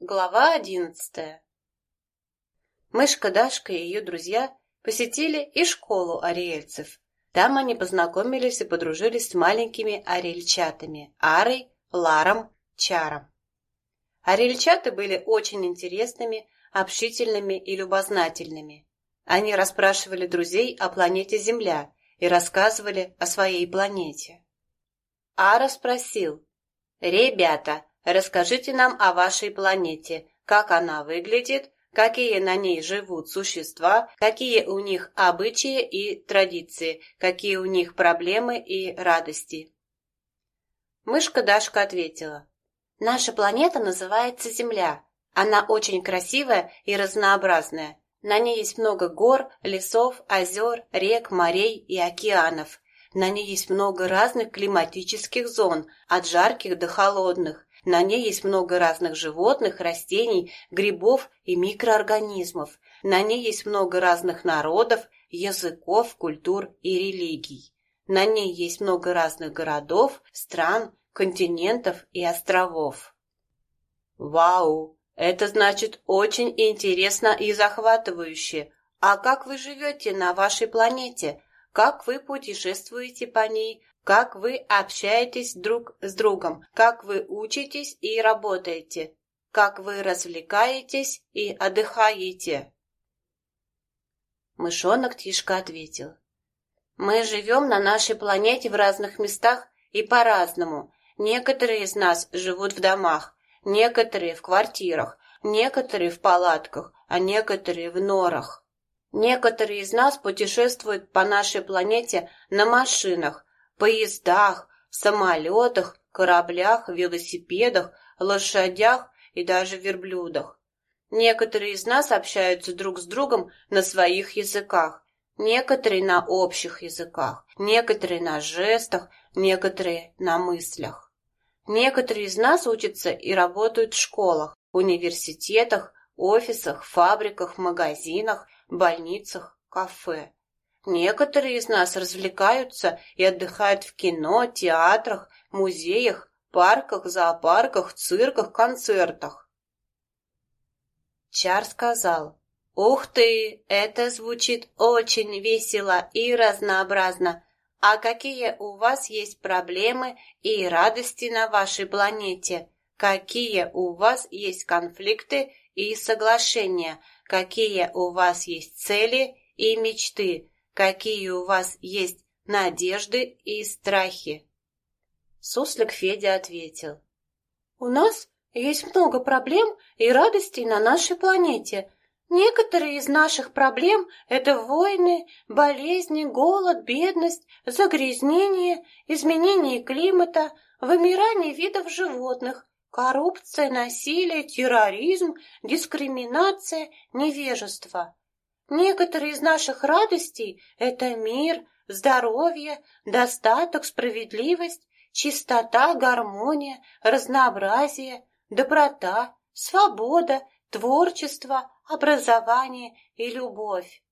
Глава одиннадцатая Мышка Дашка и ее друзья посетили и школу ариэльцев. Там они познакомились и подружились с маленькими ариэльчатами – Арой, Ларом, Чаром. Ариэльчаты были очень интересными, общительными и любознательными. Они расспрашивали друзей о планете Земля и рассказывали о своей планете. Ара спросил, «Ребята, Расскажите нам о вашей планете, как она выглядит, какие на ней живут существа, какие у них обычаи и традиции, какие у них проблемы и радости. Мышка Дашка ответила. Наша планета называется Земля. Она очень красивая и разнообразная. На ней есть много гор, лесов, озер, рек, морей и океанов. На ней есть много разных климатических зон, от жарких до холодных. На ней есть много разных животных, растений, грибов и микроорганизмов. На ней есть много разных народов, языков, культур и религий. На ней есть много разных городов, стран, континентов и островов. Вау! Это значит очень интересно и захватывающе. А как вы живете на вашей планете? Как вы путешествуете по ней? Как вы общаетесь друг с другом, как вы учитесь и работаете, как вы развлекаетесь и отдыхаете. Мышонок Тишка ответил. Мы живем на нашей планете в разных местах и по-разному. Некоторые из нас живут в домах, некоторые в квартирах, некоторые в палатках, а некоторые в норах. Некоторые из нас путешествуют по нашей планете на машинах, поездах, самолетах, кораблях, велосипедах, лошадях и даже верблюдах. Некоторые из нас общаются друг с другом на своих языках, некоторые на общих языках, некоторые на жестах, некоторые на мыслях. Некоторые из нас учатся и работают в школах, университетах, офисах, фабриках, магазинах, больницах, кафе. Некоторые из нас развлекаются и отдыхают в кино, театрах, музеях, парках, зоопарках, цирках, концертах. Чар сказал, «Ух ты, это звучит очень весело и разнообразно. А какие у вас есть проблемы и радости на вашей планете? Какие у вас есть конфликты и соглашения? Какие у вас есть цели и мечты?» Какие у вас есть надежды и страхи. Суслик Федя ответил. У нас есть много проблем и радостей на нашей планете. Некоторые из наших проблем – это войны, болезни, голод, бедность, загрязнение, изменение климата, вымирание видов животных, коррупция, насилие, терроризм, дискриминация, невежество. Некоторые из наших радостей — это мир, здоровье, достаток, справедливость, чистота, гармония, разнообразие, доброта, свобода, творчество, образование и любовь.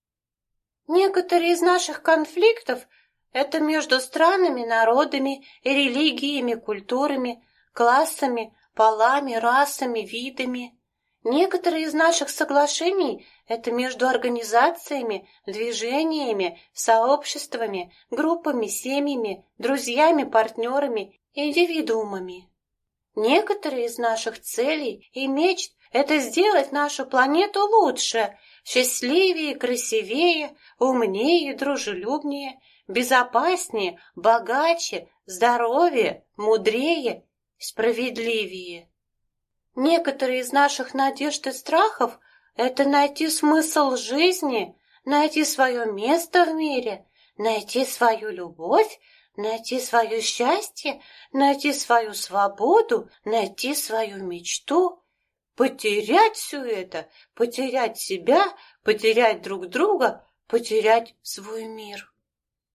Некоторые из наших конфликтов — это между странами, народами, религиями, культурами, классами, полами, расами, видами. Некоторые из наших соглашений — это между организациями, движениями, сообществами, группами, семьями, друзьями, партнерами, индивидуумами. Некоторые из наших целей и мечт — это сделать нашу планету лучше, счастливее, красивее, умнее, дружелюбнее, безопаснее, богаче, здоровее, мудрее, справедливее. Некоторые из наших надежд и страхов — это найти смысл жизни, найти свое место в мире, найти свою любовь, найти свое счастье, найти свою свободу, найти свою мечту. Потерять все это, потерять себя, потерять друг друга, потерять свой мир.